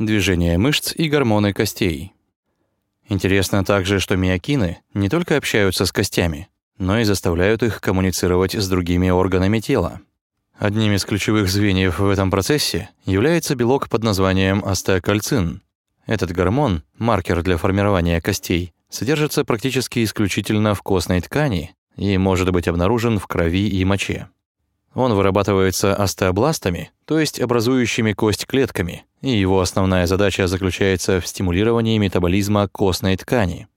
движение мышц и гормоны костей. Интересно также, что миокины не только общаются с костями, но и заставляют их коммуницировать с другими органами тела. Одним из ключевых звеньев в этом процессе является белок под названием остеокальцин. Этот гормон, маркер для формирования костей, содержится практически исключительно в костной ткани и может быть обнаружен в крови и моче. Он вырабатывается остеобластами, то есть образующими кость клетками, и его основная задача заключается в стимулировании метаболизма костной ткани.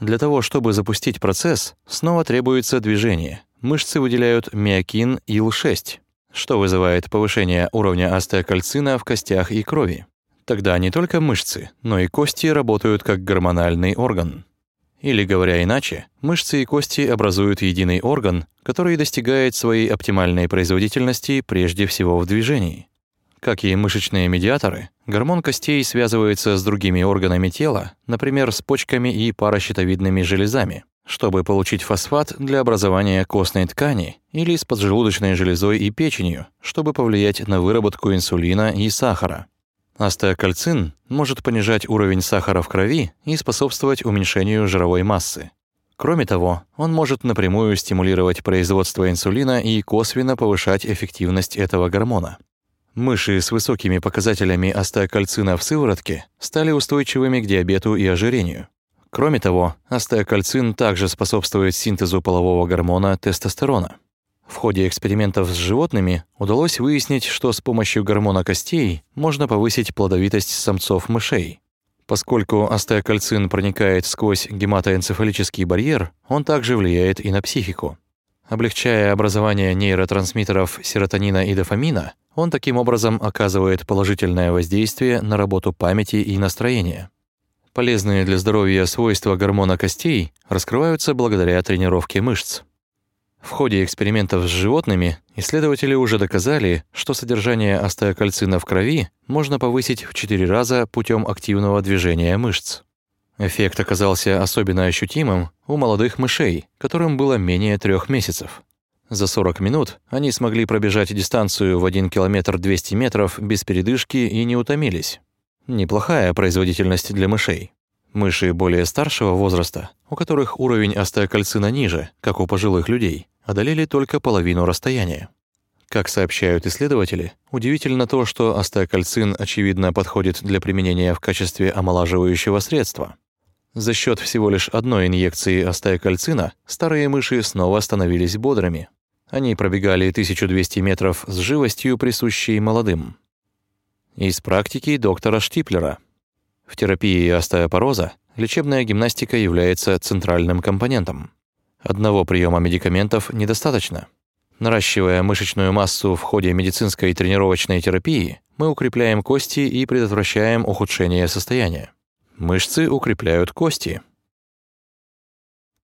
Для того, чтобы запустить процесс, снова требуется движение. Мышцы выделяют миокин ИЛ-6, что вызывает повышение уровня остеокальцина в костях и крови. Тогда не только мышцы, но и кости работают как гормональный орган. Или, говоря иначе, мышцы и кости образуют единый орган, который достигает своей оптимальной производительности прежде всего в движении. Как и мышечные медиаторы, гормон костей связывается с другими органами тела, например, с почками и паращитовидными железами, чтобы получить фосфат для образования костной ткани или с поджелудочной железой и печенью, чтобы повлиять на выработку инсулина и сахара. Остеокальцин может понижать уровень сахара в крови и способствовать уменьшению жировой массы. Кроме того, он может напрямую стимулировать производство инсулина и косвенно повышать эффективность этого гормона. Мыши с высокими показателями остеокальцина в сыворотке стали устойчивыми к диабету и ожирению. Кроме того, остеокальцин также способствует синтезу полового гормона тестостерона. В ходе экспериментов с животными удалось выяснить, что с помощью гормона костей можно повысить плодовитость самцов мышей. Поскольку остеокальцин проникает сквозь гематоэнцефалический барьер, он также влияет и на психику. Облегчая образование нейротрансмиттеров серотонина и дофамина, он таким образом оказывает положительное воздействие на работу памяти и настроения. Полезные для здоровья свойства гормона костей раскрываются благодаря тренировке мышц. В ходе экспериментов с животными исследователи уже доказали, что содержание остеокальцина в крови можно повысить в 4 раза путем активного движения мышц. Эффект оказался особенно ощутимым у молодых мышей, которым было менее трех месяцев. За 40 минут они смогли пробежать дистанцию в 1 километр 200 метров без передышки и не утомились. Неплохая производительность для мышей. Мыши более старшего возраста, у которых уровень остеокальцина ниже, как у пожилых людей, одолели только половину расстояния. Как сообщают исследователи, удивительно то, что остеокальцин очевидно подходит для применения в качестве омолаживающего средства. За счет всего лишь одной инъекции остеокальцина старые мыши снова становились бодрыми. Они пробегали 1200 метров с живостью, присущей молодым. Из практики доктора Штиплера. В терапии остеопороза лечебная гимнастика является центральным компонентом. Одного приема медикаментов недостаточно. Наращивая мышечную массу в ходе медицинской тренировочной терапии, мы укрепляем кости и предотвращаем ухудшение состояния. Мышцы укрепляют кости.